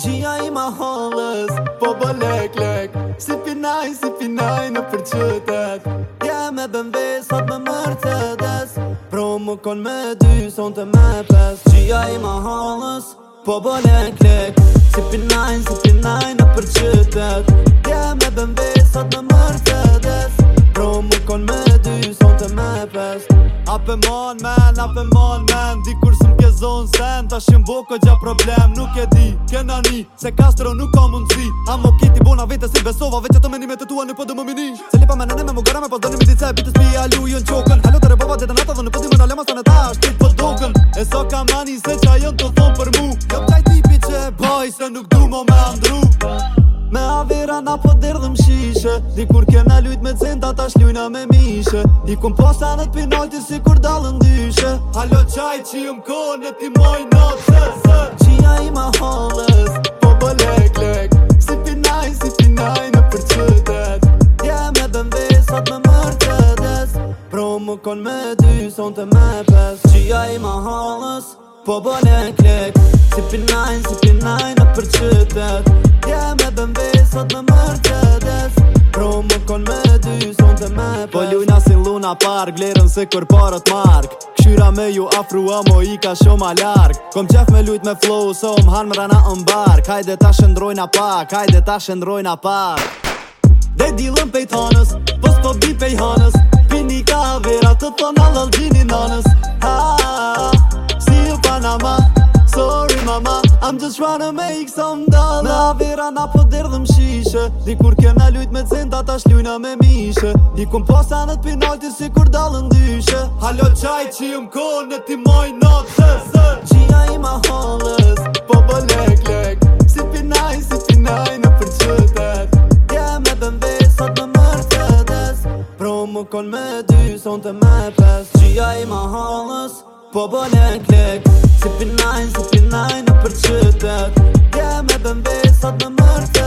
Gjia i ma halës, po bo lek lek Si finaj, si finaj në përqytet Ja me bënvej, sot me mërcetes Vromu kol me dy, son të me pes Gjia i ma halës, po bo lek lek Si pi nain, si pi nain në për qëtët Dje me bëmbe sa të mërcedes Pro më kon me dy, son të me pes Ape mon men, ape mon men Di kur së m'ke ke zonë sen Ta shim voko gja problem Nuk e di, Kenani, Se kastro nuk ka mundësi zi A më kiti Vete si besova, veqa të menime të tua në pëdë po më Se lipa me nëne me më gara po me pas dëni mi dice Pitu s'pi a lujë në qokën Halo të rebova gjithë po në Dhe në pëdimë në alema sa në ta Shtu pëdokën E so ka mani se qajon të të se nuk du mo me andru Me vera na po derdhë më shishe Dikur kena lujt me cinta ta shlujna me mishe Dikun posa në t'pinojti si kur dalë ndyshe Halo qaj që m'ko në ti moj në të zë Qia i ma halës, Po bo lek lek Si pinaj, si pinaj në përqytet Dje Ja me dëm vesat me mërë des Pro më kon me dy son të me pes Qia i ma halës, Po bo lek lek Si nine, si nine në për qëtët Ja yeah, me bëmbe, sot me mërë qëtës Pro më kon me dy, son të me pës Po lujna si luna park, lerën se kur parët mark Këshyra me ju afru, a mo i ka shumë a lark Kom qef me lujt me flow, so më hanë më rana më bark Hajde ta shëndrojna në pak, hajde ta shëndrojna në pak Dhe dilën pejtë hanës, pos po bi pejtë hanës Pini ka vera, të thonë alë alë gjinin anës I'm just trying to make some dollar Me avira na po derdhëm shishe Dikur kena lujt me cinta ta shlujna me mishe Dikun posa në t'pinojti si kur dalë ndyshe Halo qaj që jëm kohë në ti moj në të të Qia i ma hollës, po bo lek lek Si pinaj, si pinaj në për qëtet me bëmbi sot me mërcetes Pro më kon me dy, son të me pes Qia i ma hollës Po bo lek lek Si pinaj, si në për qytet Gje me bëmbe, sot në mërë